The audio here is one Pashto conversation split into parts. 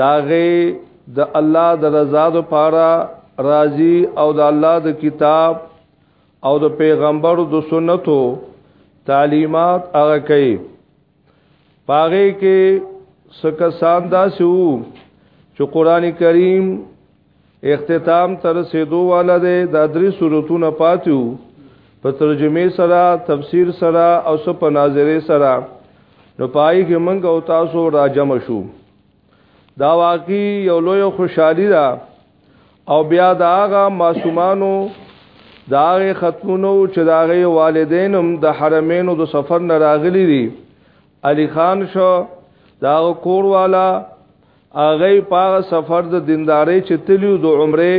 داغه د دا الله د رضا د پاره راضي او د الله د کتاب او د پیغمبر د سنتو تعلیمات هغه کوي پاره کې سکسان دا سو چې قران کریم اختتام تر سیدو والا دی دا درې صورتونه پاتیو په ترجمه سره تفسیر سره او سو په ناظره سره نو پای کې منګ او تاسو راجم شو دا واقعي یو لوی خوشحالي ده او بیا دا هغه معصومانو دا هغه ختمونو چې دا هغه والدینم د حرمینو د سفر نه راغلي دي علي خان شو دا کور والا هغه په سفر د دینداري چې تلیو د عمره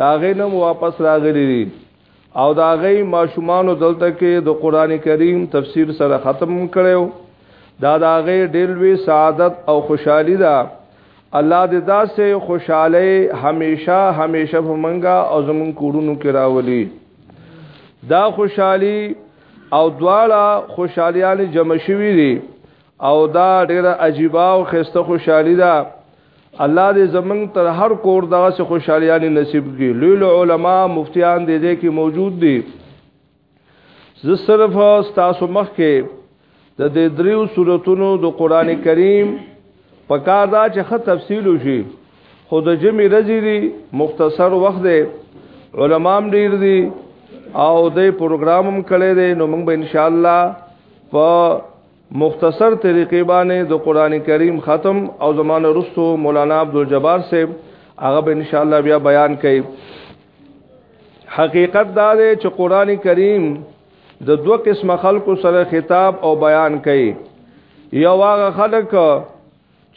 دا هغه نم واپس راغلی دي او دا هغه ماشومان دلته کې د قران کریم تفسیر سره ختم کړو دا دا هغه ډېر لوی سعادت او خوشحالي ده الله دې دا سه خوشاله همیشه همیشه ومنګا او زمون کورونو کې راولي دا خوشحالي او دواړه خوشحاليان جمع شوي دي او دا ډیره عجیبه او خسته خوشحالي ده الله دې زمنګ تر هر کور دغه سه خوشحاليانې نصیب کړي لوی علماء مفتیان دې دې کې موجود دي زه صرف تاسو مخ کې د دې دریو سوراتونو د قران کریم په کار دا چې خه تفصیل وشي خود جمع رزي دي مختصر وخت دی علمام ډیر دي او د پروګرامم کړي دي نو موږ به ان شاء الله په مختصر طریقې باندې د قران کریم ختم او زمانه رستو مولانا عبدالجبار صاحب هغه به ان شاء الله بیا بیان کړي حقیقت دا دی چې قران کریم د دوه قسم خلکو سره خطاب او بیان کړي یو هغه خلک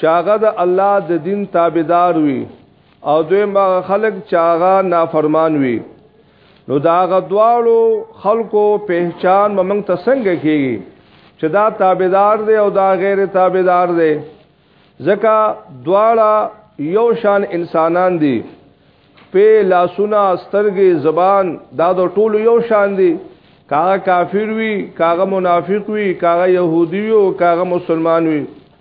چاغه د الله د دین تابعدار وي او دوی ما خلق چاغه نافرمان وي نو دا غدواړو خلقو پہچان ممنګ ته څنګه کیږي چې دا تابعدار دی او دا غیر تابعدار دی ځکه دواړه یو شان انسانان دي په لاسونه سترګې زبان دا د ټولو یو شان دي کاغه کافر وي کاغه منافق وي کاغه يهودي وي او کاغه مسلمان وي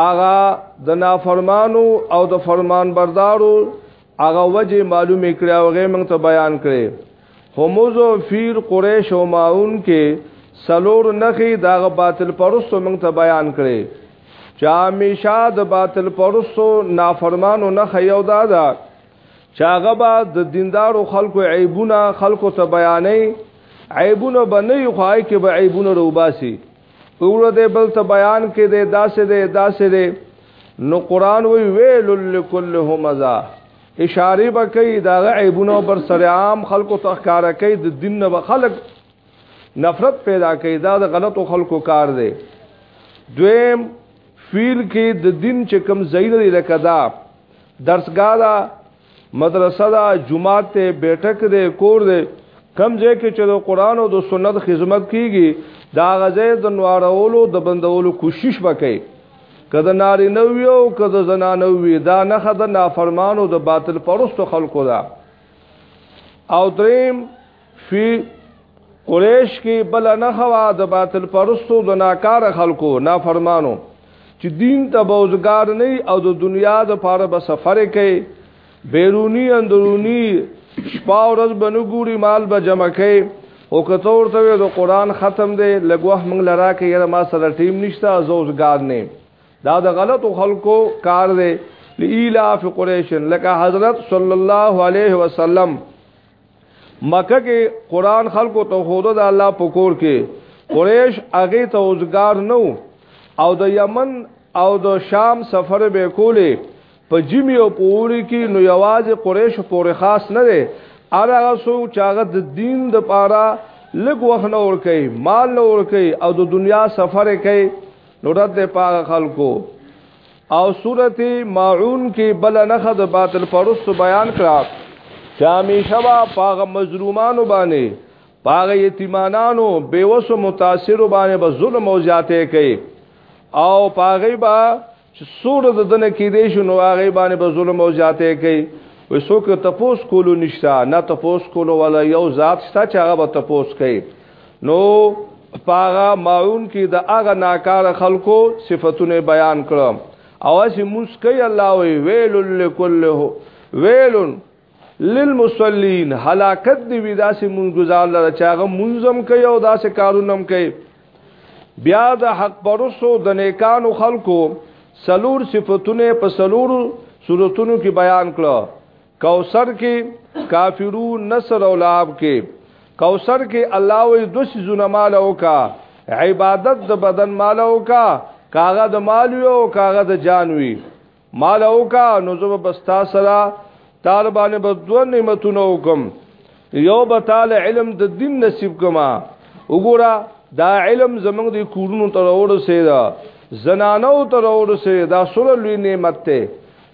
آغا د نافرمانو او د فرمان بردارو آغا وجه معلوم کړی او غي موږ ته بیان کړي همزو فیر قریش او ماون کې سلور نخي داغه باطل پرستو موږ ته بیان کړي چې همیشه د باطل پرستو نافرمانو نخ یو دادا چاغه با د دیندارو خلکو عیبونه خلکو ته بیانې عیبونه بنې خوای کې به عیبونه روباسي وګړو دې بل ته بیان کې دې داسې دې داسې دې نو قران وی ویل لکل همزه اشاره بکې دا عیبونه پر سر عام خلکو تخکارا کوي د دین نه خلک نفرت پیدا کوي دا د غلطو خلکو کار دی دویم فیل کې د دین چې کم زید لري لکه دا درسګا دا مدرسه دا جمعات ته بیٹک دی کور دی کم ځای کې چې د قران او د سنت خدمت کیږي دا غزه د نوارولو د بندولو کوشش وکړي کله نارینه وي او کله زنانه وي دا نه خدای نافرمانو د باطل پرستو خلکو دا او دریم فی قریش کې بل نه خوا د باطل پرستو د ناکار خلکو نافرمانو چې دین ته بوزګار نه او د دنیا د پاره به سفر کوي بیرونی اندرونی شپه ورځ بنو ګوري مال به جمع کوي او کته ورته د قران ختم دی لګوه موږ لرا کې یره ما سره ټیم نشته زوزګار نه دا د غلطو خلکو کار دی لإلاف قریش لکه حضرت صلی الله علیه وسلم مکه کې قران خلکو ته خوده د الله په کور کې قریش هغه ته اوزګار نو او د یمن او د شام سفر به کولې په جمی او پوری کې نو یوازې قریش پورې خاص نه دی ارغه سو چاغه د دین د پاره لګ وخت نه ور کوي مال نه ور کوي او د دنیا سفر کوي نو رد پاغه خلکو او سورت ماعون کې بل نخه د باطل پرست بیان کړه چې همیشه با پاغه مظلومانو باندې پاغه یتیمانانو بیوسو متاثر باندې به ظلم او زیاته کوي او پاغه با چې سور د دنه کې دی شنو هغه باندې به ظلم او زیاته کوي وې څوک تپوس کولو نشتا نه تپوس کولو ولا یو ذات شته چې هغه به تپوس کوي نو پاغه ماون کې د هغه ناکار خلکو صفاتونه بیان کړم او اسی مسکی الله وی ویل لکل ویل للمصلین هلاکت دی وی داسې مونږ گزار لره چاغه منظم کوي او داسې کارونم کوي بیا د حق پرسو د نیکانو خلکو سلور صفاتونه په سلور صورتونو کې بیان کړه کوثر کې کافرو نصر او لعاب کې کوثر کې الله وې د دوسی زونه مال او کا عبادت د بدن مال او کا کاغه د مال او کاغه د جان وی مال او کا نو زو بستا سره طالبانه به دوه نعمتونه وکم یو به تعالی علم د دین نصیب کما وګوره دا علم زمنګ د کورونو تر اور سه دا زنانو تر اور سه دا سره لوی نعمت ته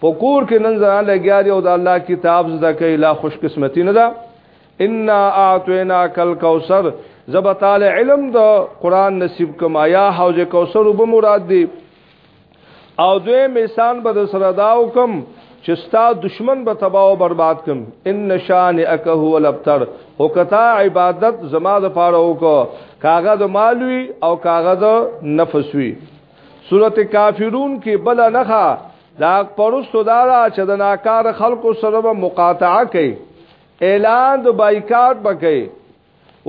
په کور کې نن زنا لګیا دی او د الله کتاب زده کوي لا خوش قسمتي نه ده ان اعطینا کل کوثر زبطال علم د قران نصیب کما یا حوض کوثر وب مراد دی او دوی میسان به سره داو کم چې ستا دشمن به تباہ او برباد کم ان شان اک هو الابتر هو کتا عبادت زما د پاره وکړه کاغه د مالوي او کاغه د نفس وی سورته کافرون کې بل نخا دا پرستو دارا چې د ناکار خلکو سره به مقاطعه کوي اعلان د بایکاټ بکې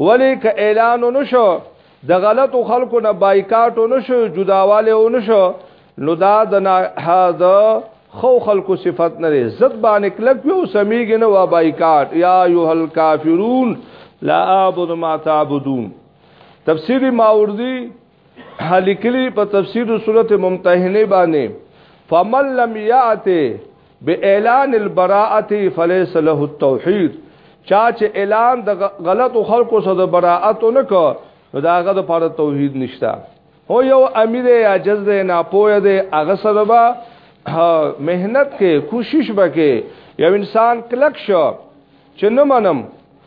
ولی که اعلان نشو د غلطو خلکو نه بایکاټ نشو جداواله نشو نو دا د د خو خلکو صفت نه لري زد باندې کلک یو سميږي نه وا بایکاټ یا ایهل کافرون لا اعبد ما تعبدون تفسیر ماوردی لیکلی په تفسیر سورته ممتحنه باندې فمن لم یاته باعلان البراءه فليس له التوحید چا چې اعلان د غلطو خلکو سره د براءت نه کو نو دا هغه د پاره توحید نشتا هو یو امیر یا جز ده نه پوهه ده هغه سره با مهنت کې کوشش وکې یو انسان کلک شو چې نه منم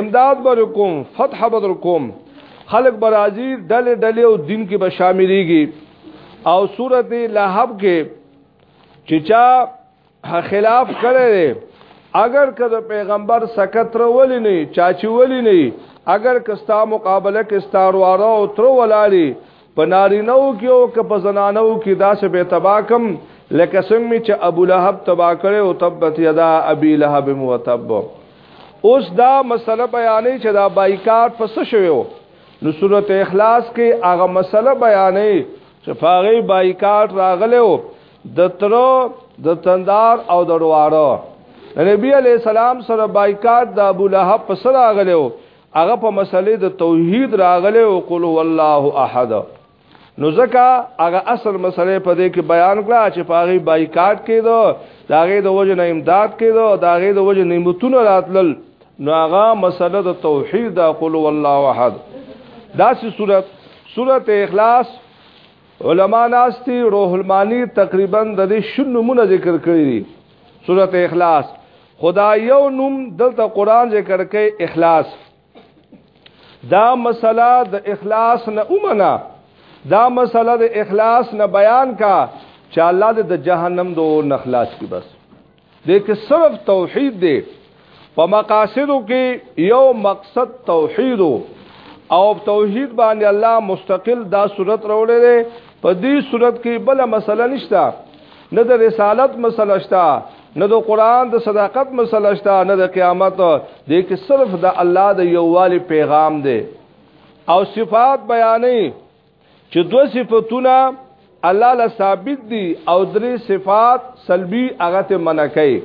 امداد بر کوم فتح بدر کوم خلق برازي ډلې ډلې او دین کې به شاملېږي او صورت لهب کې چې چا خلاف کړي اگر که د پیغمبر سکت ولې نه چاچی ولې نه اگر که ستا مقابله کې ستارواره او تر ولالي په نارینو کې او که په زنانو کې داسې به تبا کم لکه څنګه چې ابو لهب تبا کړي او تبت یدا ابي لهب متب اوس دا مسله بیانې چې دا بایکاټ پس شویو نو سورته اخلاص کې هغه مسله بیانې چې فاغي بایکاټ راغلو د ترو د تندار او د ډوارو نبی علی السلام سره بایکاټ د ابو لهب پس راغلو هغه په مسلې د توحید راغله او قل هو الله احد نو ځکه هغه اصل مسله په دې کې بیان کړه چې پاغي بایکاټ کېدو داغه د وجه نه امداد کېدو داغه د وجه نعمتونه راتلل نو هغه مسله د توحید د قول والله احد دا سي صورت صورت اخلاص علما ناستی روح المانی تقریبا د دې شنو مون ذکر کړی دي صورت اخلاص خدا یو نوم دلته قران ذکر کوي اخلاص دا مسله د اخلاص نه اومنه دا مسله د اخلاص نه بیان کا چې الله د جهنم دو نخلاص کی بس دې کې صرف توحید دی په مقاصدو کې یو مقصد توحید او توحید باندې الله مستقل دا صورت راوړی دی په دې صورت کې بل مسله نشته نه د رسالت مسله شته نه د قران د صداقت مسله شته نه د قیامت د کې صرف د الله د یووالي پیغام دی او صفات بیانې چې دو صفاتونه الله له ثابت دي او درې صفات سلبي هغه ته منع کوي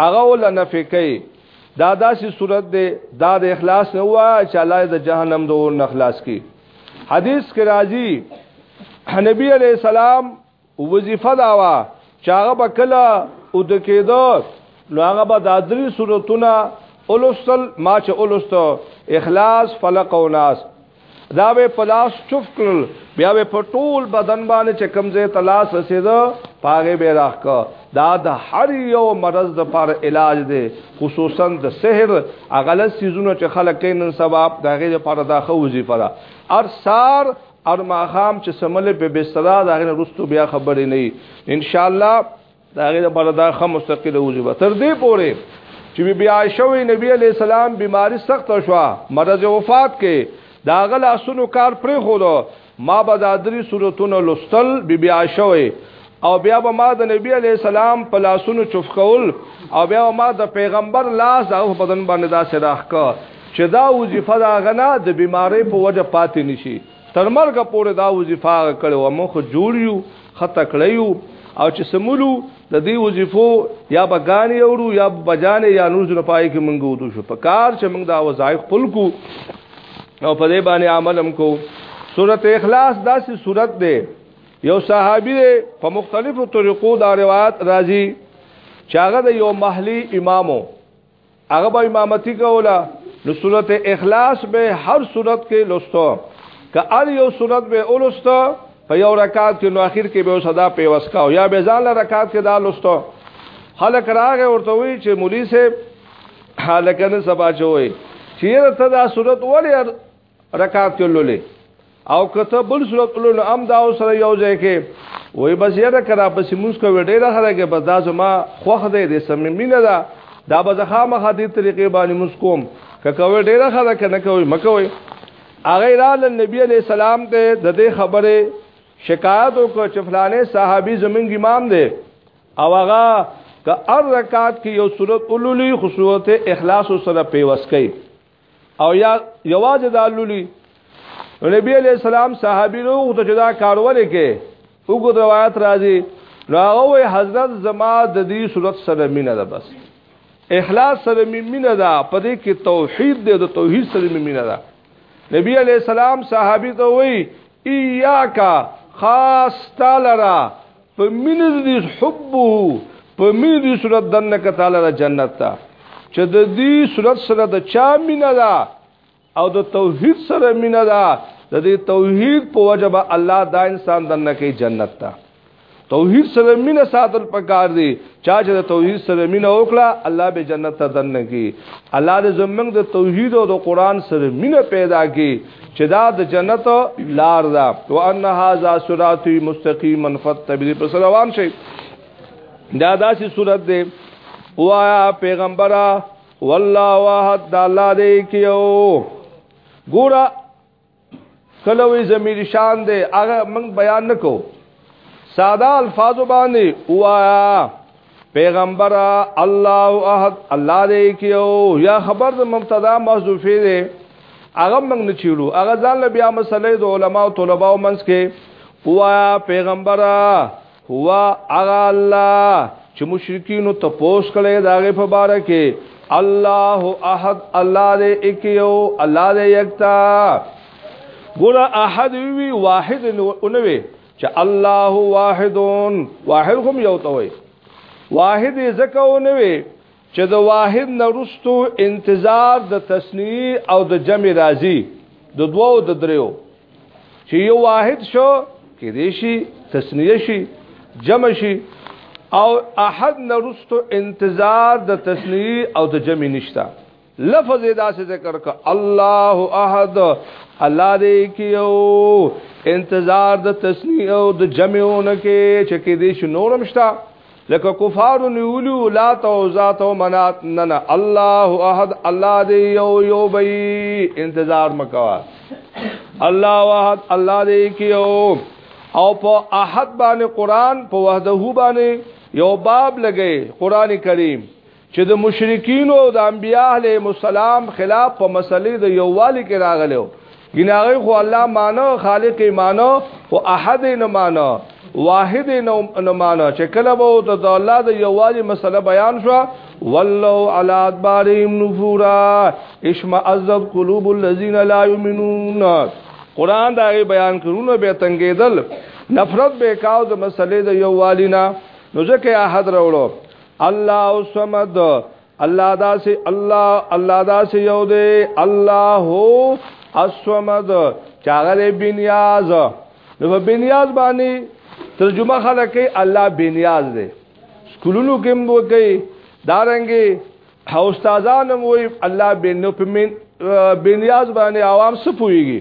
هغه ول نه فکې دا داسې صورت دی دا د اخلاص نه وا چې الله د جهنم د اور نه خلاص کی حدیث کې راځي نبی علیہ السلام او وظیفه دا وا چې هغه به کله او د کېدو نو هغه به د درې صورتونه اولستل ما چې اولستو اخلاص فلق او ناس دا به پلاس چوف کړل بیا به په ټول بدن باندې چې کمزې تلاس رسیدو پاغه به راخ کو دا د هر یو مرض د پر علاج دی خصوصا د سحر اغله سيزونه چې خلک کینن سبب دا غیر پر داخه وظیفه ده ارسار هر ماخام چې سملې په بستر دا غره رستو بیا خبرې نه ان شاء الله دا غره پر دا خه مستقله وجوه تر دې پوره چې بیا عائشه نبی علی السلام بیماری سخت شو مرز وفات کې دا غل اسونو کار پرې خو ما به دا درې صورتونو لستل بیا عائشه او بیا به ما د نبی علی السلام په لاسونو چفقول او بیا ما د پیغمبر لاس هغه په بدن باندې دا سراخ کا چې دا وظیفه دا غنا د بیماری په وجه پاتې نشي تر مرګ پورې دا وظیفه کړو او مخ جوړ یو خطه کړیو او چې سمولو د دې وظیفو یا بګانی اورو یا بجانه یا نور ځنه پای کې مونږ ودو شو په کار چې مونږ دا وظایف خپل کو او په دې باندې عمل هم کو سورته اخلاص داسې صورت ده یو صحابي په مختلفو طریقو دا روایت راځي چې هغه د یو محلي امامو هغه به امامتي کوله نو صورت اخلاص به هر صورت کې لوستو که ار یو صورت به اولسته په یو رکعت کې نو اخر کې به صدا په وسکاو یا به ځان رکعت کې دا لوستو خلک راغه ورته وی چې مولوی صاحب حالکنه سبا چوي چیرې ته دا صورت ولې رکعت کې لولې او کته بل صورت لولې ام دا سره یو ځای کې وای بس یره کرا پس موږ کو وړې را خره کې بس دا زما خوخ دې دې سممینه دا دا به ځخه مخه دې طریقې باندې موږ کوم که کوي ډیره خره کنه کوي مکوي هغه را ل نبی علی سلام ته د دې خبره شکایت وکړ چې فلانه صحابي زمونږ امام دی او هغه که ار رکعات کې یو صورت اولولي خصوصت اخلاص سره پیوس کوي او یا یواز دا لولي نبی علیہ السلام صحابي نو ته چې دا کار ولې کې وګور روایت راځي نو هغه حضرت زما د دې صورت سره مینه ده بس اخلاص سره مینه ده په دې کې توحید دې د توحید سره مینه ده نبی علیہ السلام صحابي ته وی ایاکا خاص تعالی په مینه د دې حبه په مینه د صورت دنه کتاله د جنت ته چې د دې صورت سره د چا مینه ده او د توحید سره مینه ده د دې توحید په وجب الله دا انسان دنه کې جنت ته توحید سره مینه ساتل پکار دی چا چې د توحید سره مینه وکړه الله به جنت ته دنه کې الله دې زمنګ د توحید او د قران سره مینه پیدا کړي چې دا د جنت لار ده او ان هاذا صراط مستقیما فتبعوا پس روان شي دا داسې صورت ده وایا پیغمبره والله واحد د الله دې کیو ګورا کلوې زمیر شان دې هغه موږ بیان نکو ساده الفاظ باندې وایا پیغمبر الله احد الله دې کیو یا خبر د مبتدا محذوفه دې هغه موږ نه چیرو هغه ځان له بیا مسلې د علما او طلبه او منس کې وایا پیغمبر هو هغه الله چې مشرکین ته پوس کړي داغه په باره کې الله احد الله دې اکیو الله دې یکتا ګور احد وی واحد اونوي چې الله واحدون واحد هم یو ته وي واحد زکه اونوي چې د واحد نرستو انتظار د تسنی او د جمع راضی د دوو د دریو چې یو واحد شو کې دی شي تسنیه شي جمع شي او احد نرستو انتظار د تسنی او د جمع نشتا لفظ یې داسې ذکر ک الله احد الله دې کیو انتظار د تسنیه او د جمعونه کې چې کې دې شنورم شتا لکه کفار نیولو لا تو ذات او منات نه نه الله احد الله دې یو یو بی انتظار مکوا الله احد الله دې کیو او په احد باندې قران په وحده باندې یو باب لګي قران کریم چې د مشرکینو او د انبیاء علیهم السلام خلاف په مسلې د یووالي کې راغلی و ګناغه خو الله مانو خالق مانو او احد نه مانو واحد نه مانو چې کله به د الله د یووالي مسله بیان شو ولو علی ادبارهم نفورا اشم عذب قلوب الذين لا يؤمنون قران دا بیان کړونه به تنګیدل نفرت به کاو د مسلې د یووالي نه نو ځکه احد راوړو الله الصمد الله دا سي الله الله دا سي یو دی الله الصمد چاغه بنیاز نو بنیاز باندې ترجمه خلک کوي الله بنیاز دی سکولونو کې مو کوي دارنګي او استادان مو الله بنو په بنیاز باندې عوام سپويږي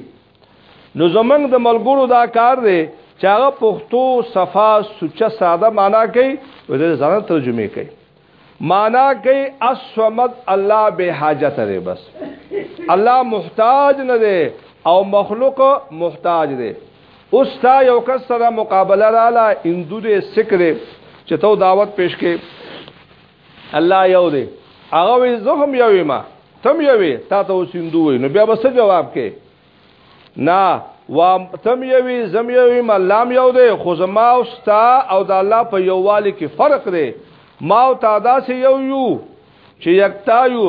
نو زمنګ د ملګرو دا کار دی چې هغه پښتو صفا سوچه ساده معنا کوي او د ځان ترجمه کوي معنا کوي اسمد الله به حاجت لري بس الله محتاج نه دی او مخلوق محتاج دی اوس تا یو کس سره مقابله رااله اندو دې سکره چې تو دعوت پیش کې الله یو دی هغه وی زه هم یو ما تم یوې تا ته وسیندو وي نو بیا به څه جواب کې نه و تم یوې زم یوې ما لام یو دی خو زما او ستا او د الله په یووالي کې فرق دی ما او تا داسې یو یو چې یکتا یو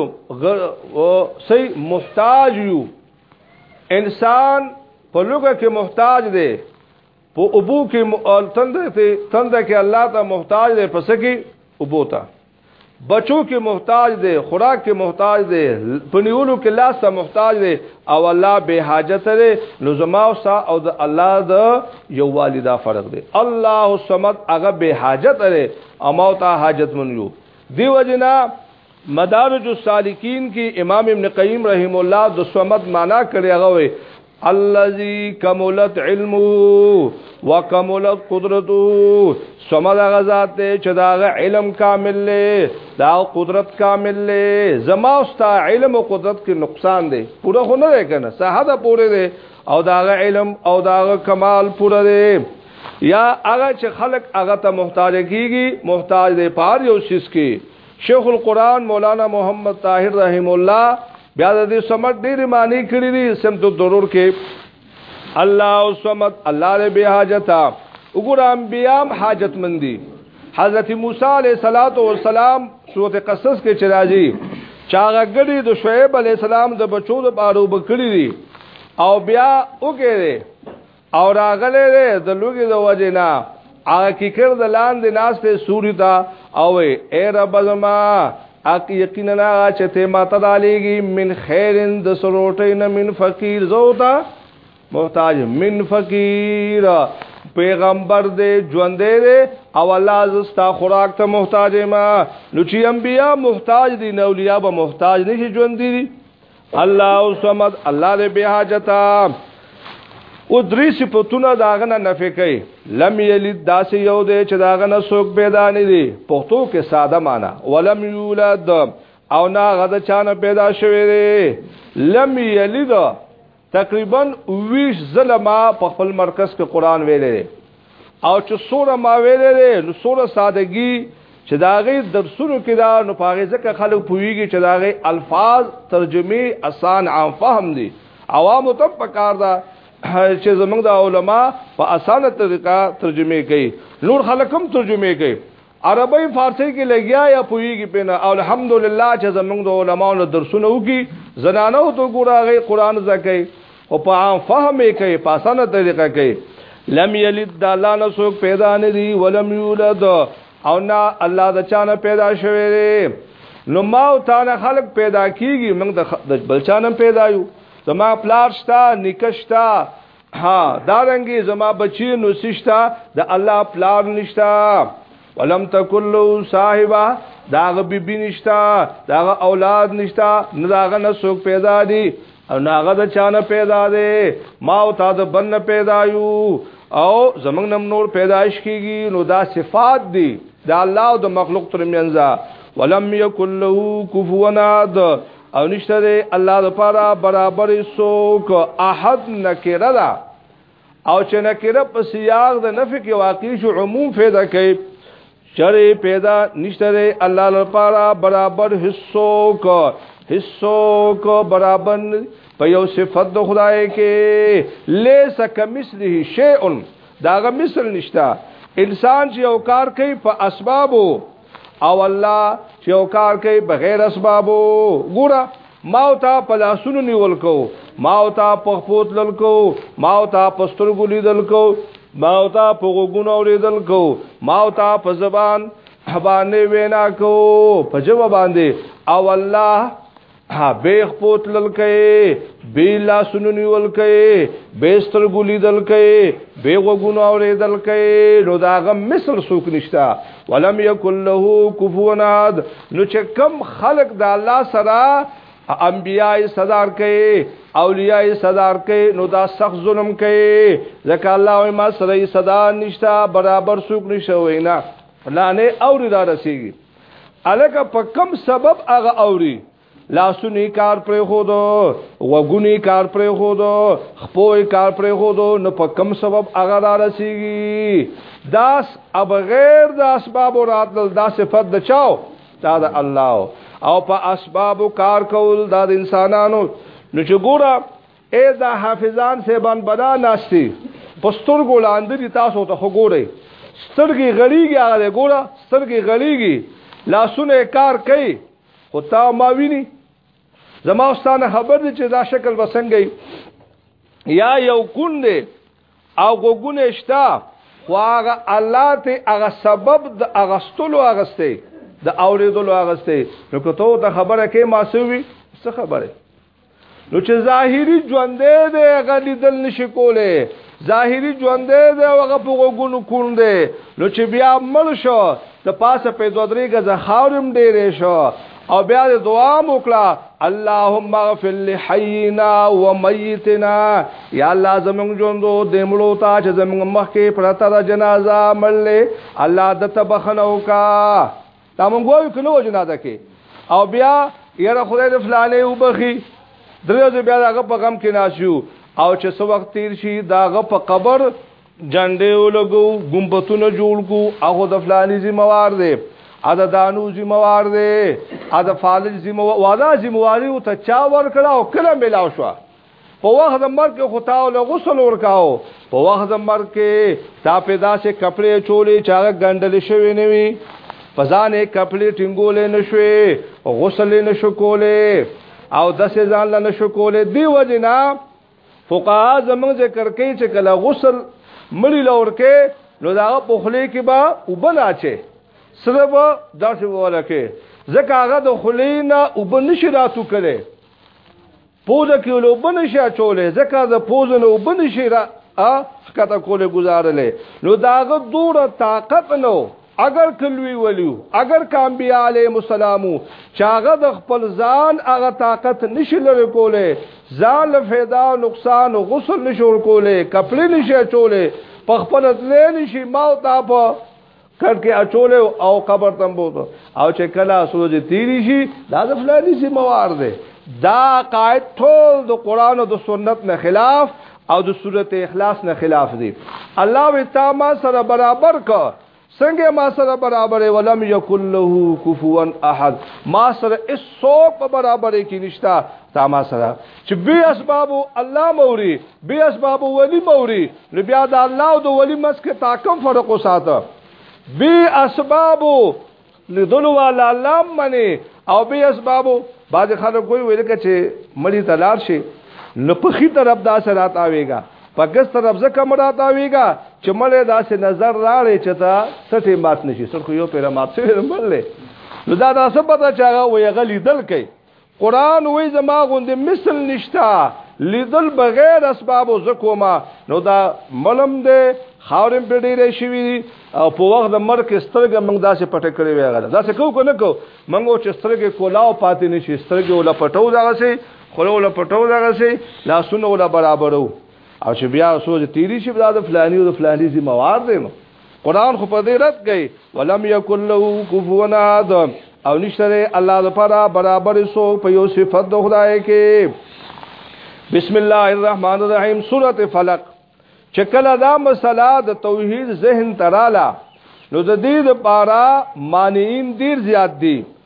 سي محتاج یو انسان په لوګه کې محتاج دی په ابو کې تند ته تند کې الله ته محتاج دی پس کې ابو ته بچو کې محتاج دی خوراک کې محتاج دی پنیولو کې لاس ته محتاج دی او الله به حاجت دی نو زما او د الله د یو والدا فرق دی الله الصمد هغه به حاجت دی او ما ته حاجت من یو دیو جنا مدارج السالکین کی امام ابن قیم رحم الله د صمد معنا کړی هغه وی الذي کملت علمه وکملت قدرته صمد هغه ذات ته چې دا علم کامل له دا قدرت کامل له زما استا علم او قدرت کې نقصان دی پوره خو نه کنه ساده پوره دی او دا علم او دا کمال پوره دی یا هغه چې خلق هغه ته محتاج کیږي محتاج دی پار یو شیس کې شیخ القرآن مولانا محمد طاهر رحم الله بیا د دې سمت ډېر معنی کړی دي سمت ضرور کې الله او سمت الله دې به حاجت وګور انبيام حاجت مندي حضرت موسی عليه صلوات و سلام سورته قصص کې چرایي چاغه ګړي د شعیب عليه السلام د بچو د بارو بکړي دي او بیا وګوره او راغله ده د لوګي د وجنا هغه کیکر د لاندې ناس ته سوري تا او اے رب زما اک یقینا هغه چې ته ما ته دالېږي من خیرن د سروټې نه من فقیر زوتا محتاج من فقیر پیغمبر دې ژوند دې او الله زستا خوراک ته محتاج ما نو چې انبیا محتاج دي نو اولیاء به محتاج نشي ژوند دي الله صمد الله دې به حاجتا او درې صفاتونه داغه نه نفي کوي لم یلد داسې یو دی چې داغه نه څوک پیدا نه دی پښتو کې ساده معنی ولم یولد او نه غد چانه پیدا شوی دی لم یلد تقریبا 20 ظلمه په خپل مرکز کې قران ویلې او چې سوره ما ویلې نو سوره سادهګي چې دا غي درسونو کې دا نو پاغه ځکه خلک پويږي چې دا غي الفاظ ترجمه اسان عام فهم دي عوام ته پکار ده چې زمونږ د علما په اسانه طریقه ترجمه کوي نور خلک هم ترجمه کوي عربی فارسی کې لګیا یا پویږي پنه او الحمدلله چې زمونږ د علماو له درسونو وکي زنانو ته ګوره غي قران زکه او په عام فهم یې کوي په اسانه طریقه کوي لم یلد د الله نه څوک پیدا نه دی ولم یولد او نه الله د چانه پیدا شوی دی نو ما او تعالی خلق پیدا کیږي موږ د بلچانه پیدا یو زما پلار شتا نکشتا ها دارنګي زما بچی نو سشتا د دا الله پلار نشتا ولم تکل له صاحبہ داغه بیبی نشتا داغه اولاد نشتا نه داغه نه څوک پیدا دي او ناغه د چانه پیدا دي ما او تا د بن پیدا یو او زمنګ نم نور پیدائش کیږي نو دا صفات دي دا الله او د مخلوق ترمنځ ولم یکل له کفوا ناد او نشته دی الله د پاره برابر سوک احد نکره دا او چې نکره په سیاق د نفي کې واقع شو عموم پیدا کوي چرې پیدا نشته دی الله لپاره برابر حصوک حصوک برابر په یو صفت د خدای کې لیس کمثله شیء داغه مثل نشتا انسان چې یو کار کوي په اسبابو او الله چې او کار کوي بغیر اسبابو ګوره ما او تا په لاسونو نیول کو ما او تا په خپوت لل کو ما او تا په سترګو لیدل کو ما او تا په غوګونو اوریدل کو ما او تا په زبان باندې وینا کو په جواب باندې او الله ها بیخ پوت للکې بی لاسونو نیول کې بی سترګو لیدل کې بی غوګونو اوریدل کې نو دا غم مثل سوک نشتا ولم یکل له کفوا احد نو چې کم خلق د الله سره انبیاء صدر کې اولیاء صدر کې نو دا سخت ظلم کې ځکه الله او ما سره صدا نشتا برابر سوک نشوي نه فلانه او دا رسیږي الکه په کم سبب هغه اوري لاسونی کار پر خودو وګونی کار پر خودو خپوی کار پر خودو نو په کم سبب هغه را رسیږي داس اب غیر د اسباب راتل دا صفت د چاو دا د الله او په اسباب کار کول دا د انسانانو نو چې ګوره اې دا حافظان صاحبان بنا ناشتي پستر ګولاند دي تاسو ته وګورئ سترګي غړيږي هغه ګوره سترګي غړيږي لاسونه کار کوي خو تا ما ویني زما واستانه خبر دي چې دا شکل وسنګي یا یو کون دی او غوګونه شتا خو هغه الله ته هغه سبب د اغستلو اغسته د اوریدلو اغسته نو که ته خبره کې ما سوي څه خبره نو چې ظاهری ژوندې دی هغه لیدل نشي کولی ظاهری ژوندې دی هغه په غوګونو کون دی نو چې بیا مړ شو د پاسه په دوه درې غزه خاورم ډېرې شو او بیا د دعا وکړه اللهم اغفر لحینا ومیتنا یا الله زمونږ ژوندو د مړو ته چې زمونږ مخکې پرته د جنازه مړلې الله د تبخنو کا دا مونږ وایو کنه و جنازه کې او بیا یره خدای دې فلانه وبخي دریو ځې بیا داغه په غم کې ناشو او چې څو وخت تیر شي داغه په قبر جنډې ولګو ګمبتونه جوړ کو هغه د فلاني ذمہوار دی ا د دانو ذمہوار دی ا د فالج ذمہوار وادا ذمہواری او ته چا ور کړه او کله ملاو شو په وخت د مرګ کې خطا او غسل ورکاو په وخت د مرګ کې تا پیدا سه کپڑے چولې چاغه ګندل شوی نه وي پزانې کپلې ټینګولې نشوي غسل نشو کولې او د سه ځان له نشو کولې دی وجنا فقها زمون ذکر کوي چې کله غسل مړی لور کې نو دا په خلی کې با وبنا چي صرف داسې ولاکه ځکه هغه د خلی نه وبنشي راتو کړي پوزه کې له اوبه نشي اچولی ځکه د پوزه نه اوبه نشي را ښکته کولې گزارلې نو داغه دوره طاقت نو اگر کلوی ولیو اگر کانبیا علیه السلامو چاغه د خپل ځان هغه طاقت نشي لري کوله ځان له فایده او نقصان او غسل نشور کوله کپړې نشي چولې په خپل ځلې نشي ما او تا په کټ کې اچول او قبر تم بوته او چې کله سورج تیری شي دا د فلانی سي موار دی دا قائد ټول د قران او د سنت نه خلاف او د سورته اخلاص نه خلاف دی الله وی تا ما سره برابر کا څنګه ما سره برابر ولم یکل له کفوا احد ما سره اسوک برابر کی نشتا تا ما سره چې بی اسباب الله موري بی اسباب ولی موري نو بیا د الله او د ولی مسکه تاکم فرق وساته بی اسباب لدلو والا الله منی او بی اسباب بعض خلک کوئی ویل چې مړی تلار شي نو په خي طرف دا سره تاویږي پاکست طرف زکه مراد اویګا چې مله داسې نظر راړې چې تا سټي مات نشي سر خو یو پیره مات شي مله نو دا دا څه پتا چې هغه وی غلی دل کوي قران وای زما غوند مثل نشتا لیدل بغیر اسباب زکوما نو دا ملم دی خاورم په ډیره شوی او په وخت د مرګ سترګې موږ داسې پټ کړې وې غره داسې کو کو نه کو موږ چې سترګې کولاو پاتې نشي سترګې ولا پټو دغه سي خلو ولا پټو دغه سي لاسونه ولا برابرو او چې بیا سوز تیری شي بیا د فلانی او د فلانی زموار دی نو قران خو په دې رد کوي ولم یکن له کفوا احد او نشته الله لپاره برابر سو په یو صفت د خدای کې بسم الله الرحمن الرحیم سوره فلق چکل دا مسله د توحید ذهن تراله نو د دې لپاره مانعين ډیر زیات دي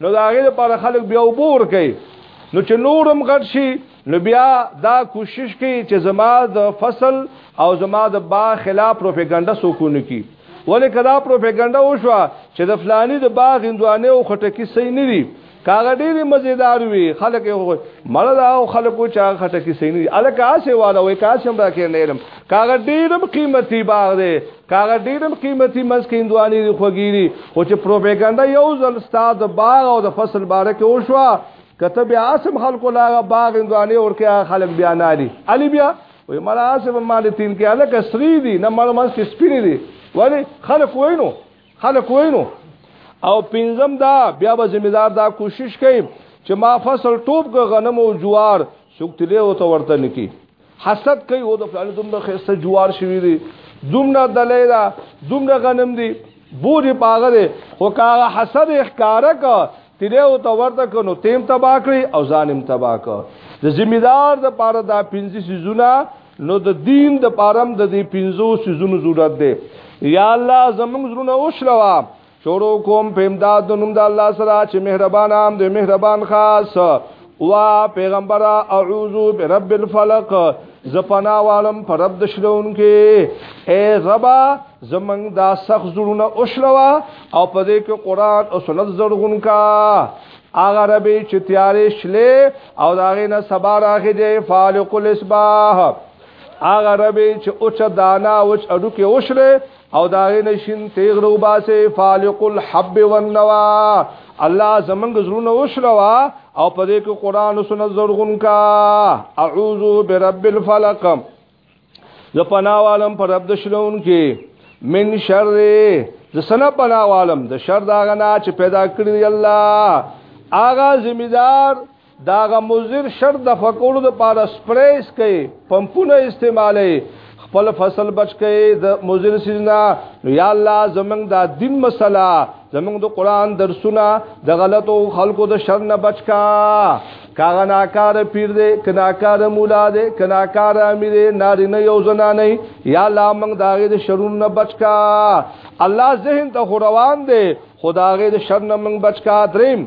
نو دا غیر پر خلک بیا وبور کوي نو چې نورم غټ شي نو بیا دا کوشش کوي چې زما د فصل او زما د با خلاف پروپاګاندا سوکونه کی ولې کدا پروپاګاندا وشو چې د فلانی د با غندوانه او خټکی صحیح نه دي کاغه ډېری مزیدار وي خلک مړه دا او خلکو چا خټکی صحیح نه دي الکه اسه والا وې کاسم را کې نه علم کاغه ډېرم قیمتي باغ دی کاغه ډیرم قیمتي مز کې اندواني دی خوګيري خو چې پروپاګاندا یو ځل ستاد باغ او د فصل باره کې وشو کته بیا اسم خلکو لاغه باغ اندواني اور کې خلک بیا نه علي علي بیا وې مړه اسم مال تین کې اله کسری دي نه مړ مز کې سپینې دي ولی خلک وینو خلک وینو او پنځم دا بیا به ذمہ دار دا کوشش کوي چې ما فصل ټوب غنم او جوار سوکتلې او تو ورته نکی حسد کوي او د فلانه دومره خسته جوار شوی دی دومره دلې دا دومره غنم دی بوج پاغه دی خو کاغه حسد اخکارا کا تیرې او ته ورته کنو تیم تبا کړی او ظالم تبا کا د ذمہدار د پاره دا پنځه سيزونه نو د دین د پارم د دې پنځو سيزونو ضرورت دی یا الله زمونږ زړه وشلوا شروع کوم په امداد نوم د الله سره چې مهربان عام دی مهربان خاص وا پیغمبر اعوذ برب الفلق ز پنا والم پر رب د شلون کې اے ربا زمنګ دا سخت زړونه اوشلوا او په دې کې قران او سنت زړغون کا اغه ربي چې تیارې شلې او داغه نه سبا راغې دې فالق الاسباح اغه ربي چې اوچ دانا اوچ اډو کې اوشلې او دا نشین تیغ رو باسه فالق الحب والنوا الله زمنګ زرونه وشلوا او په دې کې قران او سنت زرغون کا اعوذ برب الفلق ز پناوالم پر رب د شلون کې من شر ز سنا پناوالم د شر دا غنا چې پیدا کړی الله آغا ذمہ دار دا غ مضر شر د فکولو د پاره سپریس کوي پمپونه استعمالي خپل فصل بچ کوي د مضر سيزنا نو یا الله زمنګ دا دین مسله زمنګ د قران درسونه د غلطو خلکو د شر نه بچ کا کاغه ناکار پیر دې کناکار مولا دې کناکار امیر ناری نه یو زنا نه یا الله موږ داغه د شرون نه بچ کا الله ذهن ته روان دې خداغه د شر نه موږ بچ کا دریم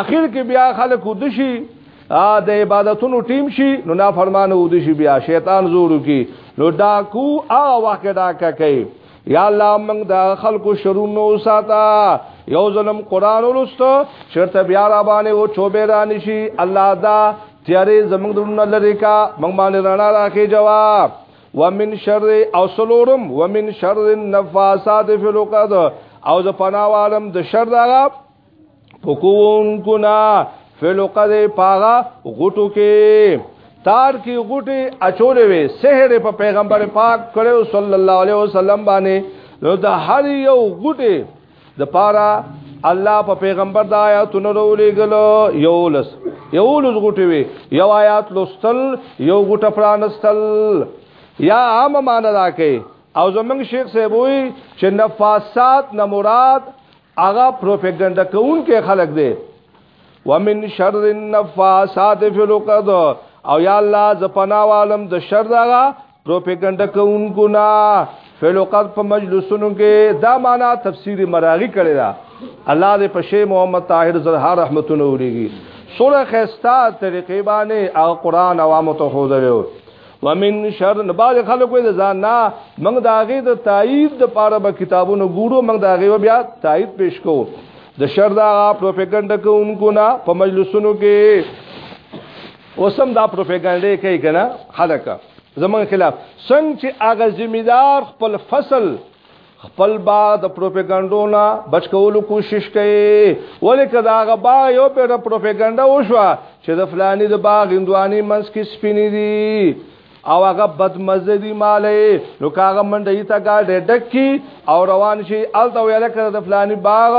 اخر کې بیا خلک ودشي د عبادتونو ټیم شي نو نا فرمانه ودشي بیا شیطان زورو کی نو ډاکو هغه وخت ډاکا کوي یا الله موږ د خلکو شرونو ساته یو ظلم قران ولست شرط بیا را باندې او چوبې را نشي الله دا تیارې زمنګ درونه لری کا موږ باندې رڼا راکې جواب ومن شر او سلورم ومن شر النفاسات فی العقد او ز پناوالم د شر دغه پکون کنا فلقد پاغا غټو کې تار کی غټي اچولې وي سحر په پیغمبر پاک کړو صلی الله علیه وسلم باندې نو د هر یو غټي د پارا الله په پیغمبر د آیاتونو ولېګلو یولس یولس غټي وي یو آیات لوستل یو غټه پرانستل یا عام معنی راکې او زمنګ شیخ صاحب وی چې نفاسات نه مراد هغه پروپاګاندا کوونکې خلک دی ومن شر النفاسات فی العقد او یا الله ز پناوالم د شر دغه پروپاګاندا کوونکو نه فی العقد په مجلسونو کې دا معنا تفسیر مراغی کړی دا الله دې په شی محمد طاهر زرها رحمتونه وړيږي سوره خستا طریقې باندې او قران عوامو ته خو درو ومن شر بعض خلکو د ځان نه موږ د هغه د تایید د پاره به کتابونو ګورو موږ د هغه بیا تایید پیش کوو د شر دا پروپاګاندا کوونکو نه په مجلسونو کې اوسم دا پروپاګاندا کوي کنه خلک زمون خلاف څنګه چې هغه ذمہ دار خپل فصل خپل باغ د پروپاګاندا نه بچ کولو کوشش کوي ولې کدا غ باغ یو په پروپاګاندا وشو چې د فلانی د باغ اندواني منس کې سپینې دي او هغه بدمزه دي مالې نو کاغه منډه ته گاډه ډک کی او روان شي الته ویل کړه د فلانی باغ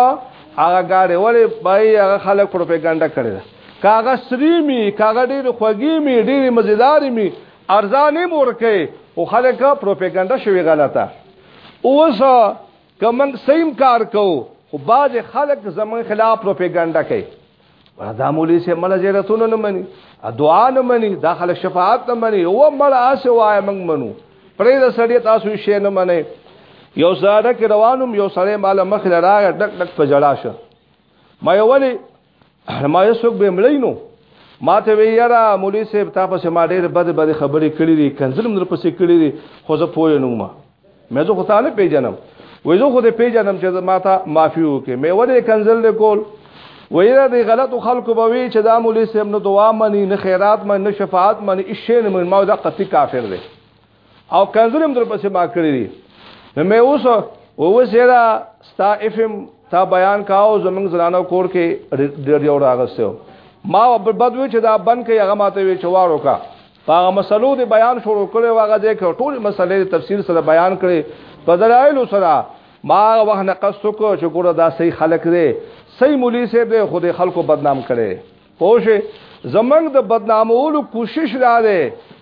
هغه گاډه ولې پای هغه خلک پروپاګاندا کړي کاغه سری می کاغه ډیر خوږی می ډیر مزیداری می ارزان هم ورکوي او خلک پروپیګنډه شوي غلطه اوس که موږ سیم کار کوو خو بعض خلک زموږ خلاف پروپیګنډه کوي دا مولوی سه مړه زیرتونه نه مني دعا نه مني داخله شفاعت نه مني او مړه اسه وای موږ منو پرې د سړی تاسو شي نه مني یو ساده کې روانم یو سړی مال مخ لراغ ډک ډک په جړا شه مې ولي ما یې څوک به مړی نو ما ته وی یاره مولوی صاحب تا پسې ما ډېر بد بد خبرې کړې دي کنځلم در پسې کړې دي خو زه پوه نه ما مې زه خو تا نه پیژنم وې زه خو دې پیژنم چې ما ته معافي وکې مې ولې کنځل دې کول ویره دې غلطو خلکو به وی چې دا مولوی صاحب نو دعا مني نه خیرات مني نه شفاعت مني هیڅ نه مني ما دا قطعي کافر دی او کنزرم در پسې ما کړی دی نو مې اوس ووسېدا ستا افم تا بیان کاو زمنګ زنانو کور کې ډېر یو راغستو ما بدوي چې دا بن کې هغه ماته وی چوارو کا هغه مسلو دی بیان شروع کړي واغه دې کې ټول مسلې تفصیل سره بیان کړي په دلایل سره ما وه نقص کو چې ګوره دا صحیح خلک دی صحیح مولوی صاحب دی خو دې خلکو بدنام کړي پوه زمنګ د بدنامولو کوشش را دی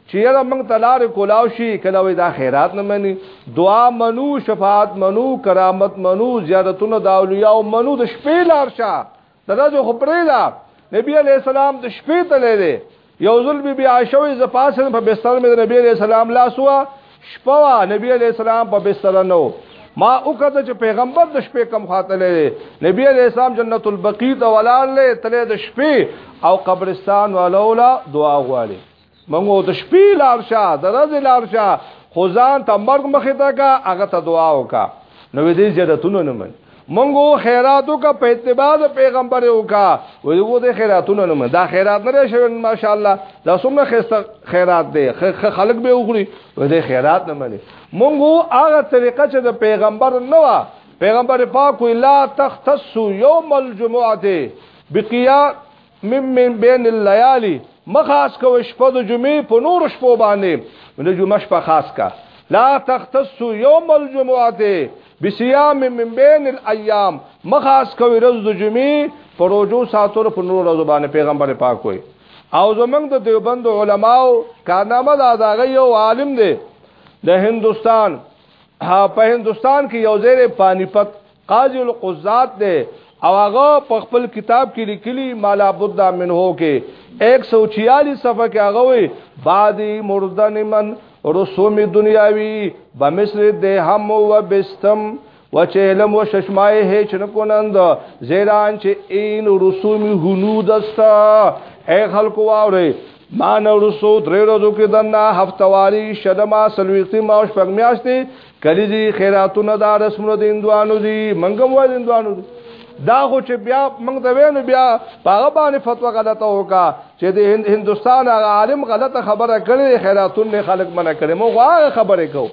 چې یاره موږ تلار کولاو شي کله وې دا خیرات نه مني دعا منو شفاعت منو کرامت منو زیارتونه د اولیاء منو د شپې لار شه دا جو خبره ده نبی علی السلام د شپې ته لري یو ځل بي بي عائشه زپاسن په بستر مې د نبی علی السلام لاس وا شپه وا نبی علی السلام په بستر نو ما وکړه چې پیغمبر د شپې کم خاطر لري نبی علی السلام جنت البقیع ته ولار لې تلې د شپې او قبرستان ولولا دعا غواړي منغو د شپې لار شه د ورځې لار شه خدان ته مرګ مخې ته کا هغه ته دعا وکا نو دې زیادتونه نه من منګو خیراتو کا په اتباع د پیغمبر او کا ویو د خیراتونو نه دا خیرات نه شوی ماشاءالله دا څومره خسته خیرات دی خلک به وګړي و د خیرات نه مني منګو هغه طریقه چې د پیغمبر نه وا پیغمبر پاک وی لا تختص یوم الجمعه بقیا من من بین الليالي مخاص کو شپه د جمعې په نور شپو باندې د جمعه شپه خاص کا لا تختص يوم الجمعه بصيام من بين الايام مخاص کو ورځ د جمعې په روزو ساتور په نور ورځ باندې پیغمبر پاک وي او زمنګ د دیوبند علماو کارنامه دا داغه یو عالم دی د هندستان په هندستان کې یو ځای پانیپت قاضی القضات دی او هغه په خپل کتاب کې لیکلی مالا بد منه کې 146 صفحه کې هغه وی بعدی مردن من رسوم دنیاوی بمصر دهم و بستم و چې علم و ششمای هیچ نکنند زیران چې این رسوم هنود است اے خلقو واوری ما نو رسو درې ورځو کې دنا هفتواری شدما سلويختي ما شپږ میاشتې کلیزی خیراتونه دا رسمونه د هندوانو دي منګم وای د هندوانو دي دا خو چې بیا موږ ته وینو بیا هغه باندې فتوا غلطه وکا چې د هندستان هغه عالم غلطه خبره کړې خیراتونه خلق منع کړي موږ هغه خبره کوو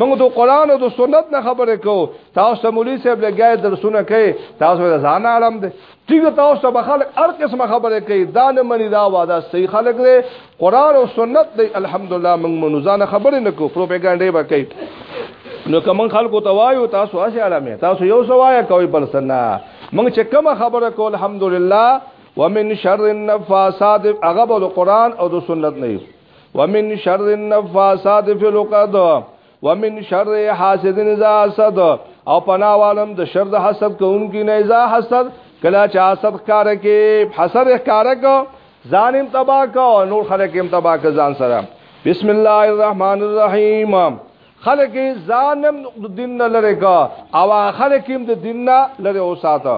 موږ د قران او د سنت نه خبره کوو تاسو مولوی صاحب لګای درسونه کوي تاسو د ځان عالم دي ټیګ تاسو ته بخلک هر قسمه خبره کوي دا نه مني دا واده صحیح خلک دی قران او سنت دی الحمدلله موږ منو ځان خبره نه کو پروپاګاندا به کوي نو کوم خلکو ته وایو تاسو هسه علامه تاسو یو سوایا کوي بل سنا موږ چې کوم خبره کو الحمدلله ومن شر النفاسات اغب القران او د سنت نه ومن شر النفاسات في العقد ومن شر حاسد اذا حسد او پناوالم د شر د حسد کوونکی نه اذا حسد کلا چې حسد کار کې حسد کار کو ځان هم تبا کو نور خلک هم تبا کو ځان سره بسم الله الرحمن الرحیم خلک ځان هم د دین نه لره کو او خلک هم د دین نه لره اوساته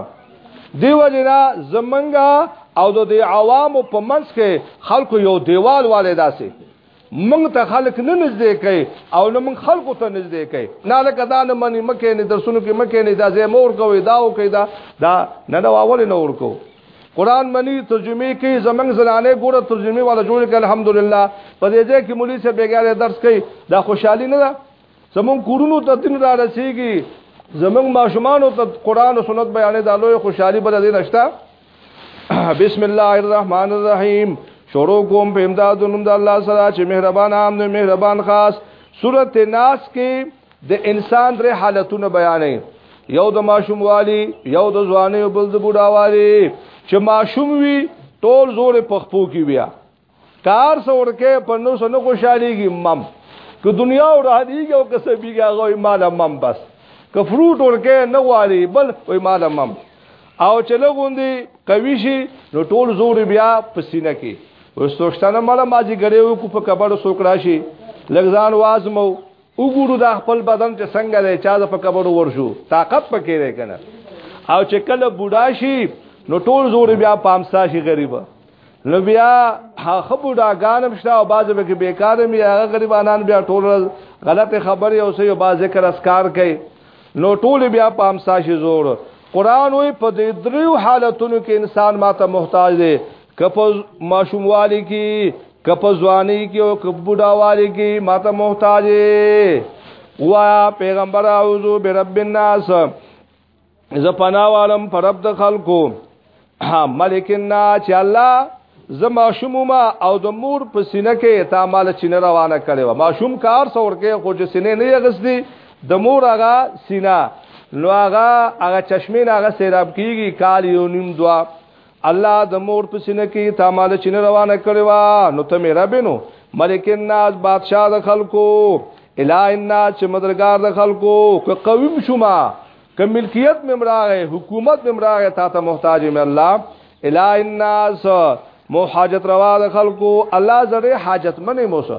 دیو جنا زمنګا او د عوامو په منځ کې خلکو یو دیوال والے داسې مونږ ته خلک نه نږدې کوي او نه مونږ خلکو ته نږدې کوي نه لکه دا نه مني مکه نه درسونو کې مکه نه دا زه مور کوي دا او کوي دا دا نه دا اول نه ور کو قران مني ترجمه کوي زمنګ زنانه ګوره ترجمه والا جوړ کړي الحمدلله په دې ځای کې مولوی صاحب بیګاره درس کوي دا خوشحالي نه ده زمون کورونو ته دین را رسیږي زمون ماشومان ته قران او سنت بیانې د لوی خوشحالي بل دې نشته بسم الله الرحمن الرحیم شروع کوم په امداد نوم د الله سره چې مهربان عام دی مهربان خاص سورته ناس کې د انسان درې حالتونه بیانې یو د ماشوم والی یو د ځواني او بل د بوډا والی چې ماشوم وي ټول زور په خپو کې بیا کار سورکه په نو سن خوشاليږي مم که دنیا او راهديږي او که سبيږي هغه مال مم بس که فروټ ورکه نه غواړي بل وای مال مم او چې لګوندي قوي شي نو ټول زور بیا پسینه کې وسوښتنه مال ماځي ګریو کو په کبر سوکړا شي لګزان وازمو وګورو د خپل بدن چې څنګه دی چا د په کبر ورشو طاقت پکې دی کنه او چې کله بوډا شي نو ټول زور بیا پامسا شي غریبه نو بیا هغه بډاګان هم شته او بعضې به کې بیکاره وي هغه غریبانان بیا ټول ورځ غلطې خبرې او څه یو بعض ذکر اسکار کوي نو ټول بیا په امسا شي زور قرآن وی په دې دریو حالتونو کې انسان ماته محتاج دی که په ماشوموالي کې که په ځواني کې او که بډاوالي کې ماته محتاج دی وا پیغمبر اعوذ برب الناس ز پناوالم پر رب د خلکو ملکنا چې الله زما شومما او د مور په سینه کې تا مال چینه روانه کړي و ما شوم کار څور کې خو چې سینه نه غسدي د مور هغه سینه نو هغه هغه چشمه هغه سیراب کیږي کال یو نیم دوا الله د مور په سینه کې تا مال چینه روانه کړی وا نو ته مې رب نو ملک الناس بادشاہ د خلکو الہ الناس چې مدرګار د خلکو که قویم شوما که ملکیت مې مراغه حکومت مې مراغه تا ته محتاج مې الله الہ الناس مو حاجت روا د خلکو الله زړه حاجت منې موسه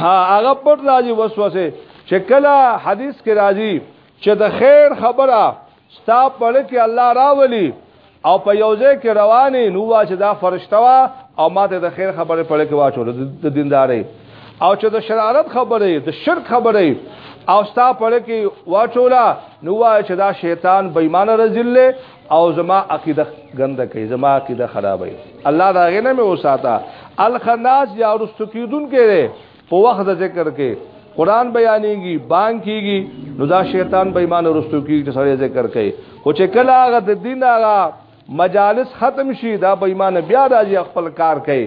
ها هغه پټ راځي وسوسه چې کله حدیث کې راځي چې د خیر خبره ستا پړ کې الله راولي او په یوځه کې رواني نو وا چې دا فرشته وا او ماته د خیر خبره پړ کې واچول د دینداري او چې د شرارت خبره د شرک خبره او ستا پړ کې واچولا نو وا چې دا شیطان بېمانه رزل او زما عقیده ګنده کوي زما عقیده خرابوي الله دا غنه مې وساته الخناس یا رستو کیدون کې په وخت د ذکر کې قران بیانېږي بانګ کیږي نو دا شیطان به ایمان رستو کیږي چې سړی ذکر کوي خو چې کله هغه د دین هغه مجالس ختم شي دا به ایمان بیا راځي خپل کار کوي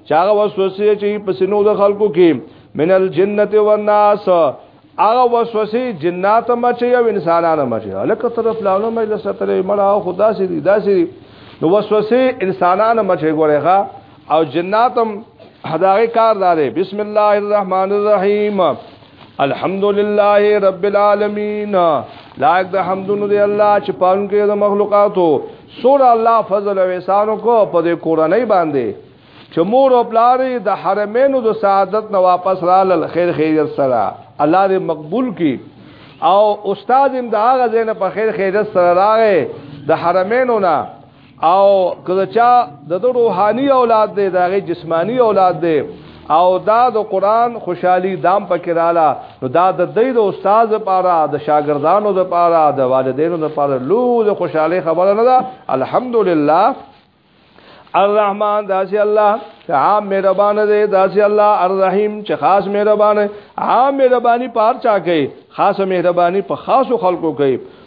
چاغه وسوسه چې په سينو د خلکو کې من الجنت والناس هغه وسوسه جنات مچي او انسانانو مچي الکه طرف لاونه مجلس ته مړه خدا سي دي داسي نو وسوسه انسانانو مچي ګورېغه او جناتم هداغه کار داري بسم الله الرحمن الرحیم الحمد لله رب العالمین لایق د حمدونو دی الله چې پالون کې د مخلوقاتو سور الله فضل او احسانو کو په دې کورنۍ باندې چې مور او پلاری د حرمینو د سعادت نه واپس را لل خیر خیر سره الله دې مقبول کی او استاد امداغه زین په خیر خیر سره راغې د حرمینو نه او کله چا د روحاني اولاد دی دغه جسمانی اولاد دی او دا د قران خوشحالي دام پکې رااله نو دا د دې د استاد لپاره د شاګردانو لپاره د والدینو لپاره لوی د خوشحالي خبره نه ده الحمدلله الرحمن داسې الله عام مهربان دی داسې الله الرحیم چې خاص مهربان عام مهرباني پار چا کوي خاصه مهرباني په خاصو خلکو کوي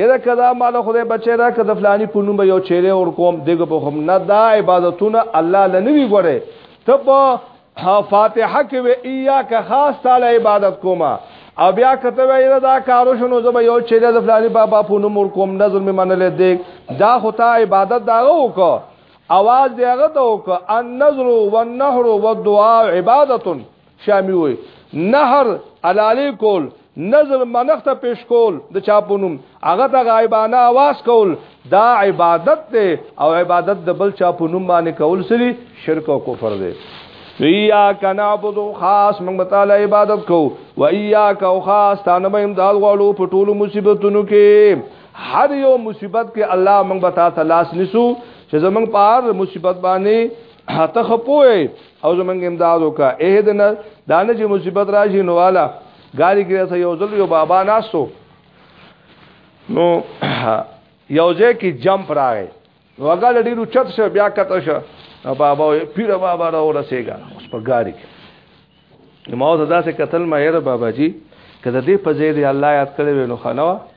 یره کدا مال خدای بچی را کده فلانی په نوم یو چیرې اور کوم دغه په هم نه دا عبادتونه الله لنوي ګوره ته په فاتحه کې وی ایا که خاص تعالی عبادت کوما او بیا کته ویره دا کارو شنو زب یو چیرې د فلانی بابا په نوم اور کوم نظر می منل دې دا خدای عبادت دا وکړه اواز دی هغه ته وکړه النذر والنهر والدعاء عبادت شامی وي نهر علالی کول نظر منخت پیش کول د چاپونم هغه د غایبانه आवाज کول دا عبادت دی او عبادت د بل چاپونم باندې کول سری شرک او کفر دی ویاک نعبد خاص موږ تعالی عبادت کو و ایاک او خاص تانه به امداد غواړو په ټولو مصیبتونو کې هر یو مصیبت کې الله موږ به تاسو لاس نسو چې زمنګ پار مصیبت باندې هته خپوي او زمنګ امداد وکا اې دن دانه چې مصیبت راشي نو والا ګاری کې سه یو ځل یو بابا ناسو نو یو ځای کې جمپ راغی نو هغه لډی رو چت شه بیا کته شه بابا پیر بابا را ورسېګا اوس په ګاری کې ما زدا سه قتل ما یې بابا جی کله دې په ځای دی الله یاد کړی نو خنوا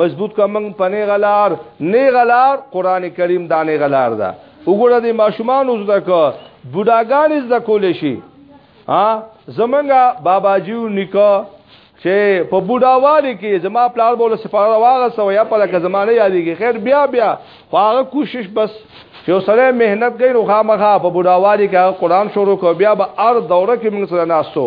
مضبوط کا منګ پنه غلار نه غلار قران کریم دانه غلار دا وګوره د ماشومان اوس د کو بډاګان ز د کول شي ها زمنګا بابا جیو نکو چې په بډاوالي کې زما پلار بوله سفاره واغه سو یا په لکه زمانه یادېږي خیر بیا بیا هغه کوشش بس چې سره مهنت کوي نو خامخا په بډاوالي کې قرآن شروع کو بیا به ار دوره کې موږ سره ناستو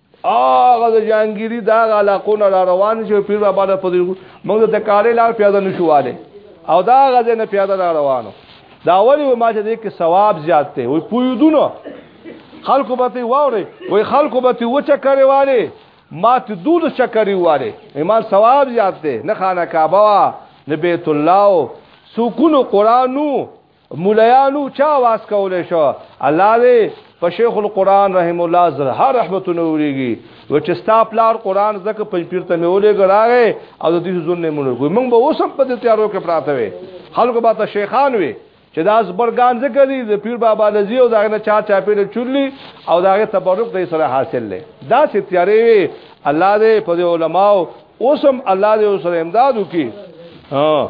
هغه د جانګيري دا علاقونه را روان شو پیر را باندې فضیل موږ د کارې لار پیاده نشواله او دا غزه نه پیاده را روانو دا ولی ما چې دې کې ثواب زیات دی وي پویدونو خلکو به تی واوري وي خلکو به تی وچه کړي والي ما ته دود چکري والي ایمان ثواب زیات دی نه خانه کعبه نه بیت الله سکون قرانو مولایانو چا واس کولې شو الله دې په شیخ القرآن رحم الله زره هر رحمتونه وريږي و چې ستا پلار قرآن زکه په پیرته مې ولې غراغه او د دې ځون نه مونږ موږ به اوسم په دې تیارو کې پراته وي خلکو به ته شیخان وي چې دا زبرګان ذکر دي د پیر بابا لذي او داغه چا چا پیره چولي او داغه تبرک دې سره حاصل لې دا چې تیارې وي الله دې په علماو اوسم الله دې اوسره امداد وکي ها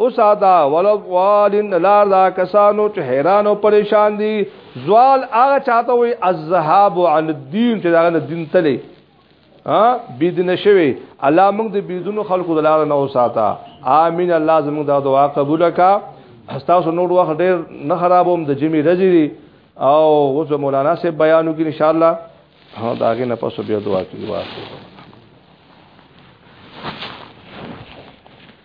او ساده ولوالین لار دا کسانو چې حیران او پریشان دي زوال هغه چاته وي الذهاب عن الدين چې دا دین تلې ها بيدنه شوی الله موږ د بيدونو خلقو د لار نه او ساته امين الله زموږ دا دعا قبول کا تاسو نور وخت ډیر نه خرابوم د جمی رزيري او اوس مولانا سے بیانو کې ان شاء الله ها داګه نه پسو بیا دعا کوي واسطه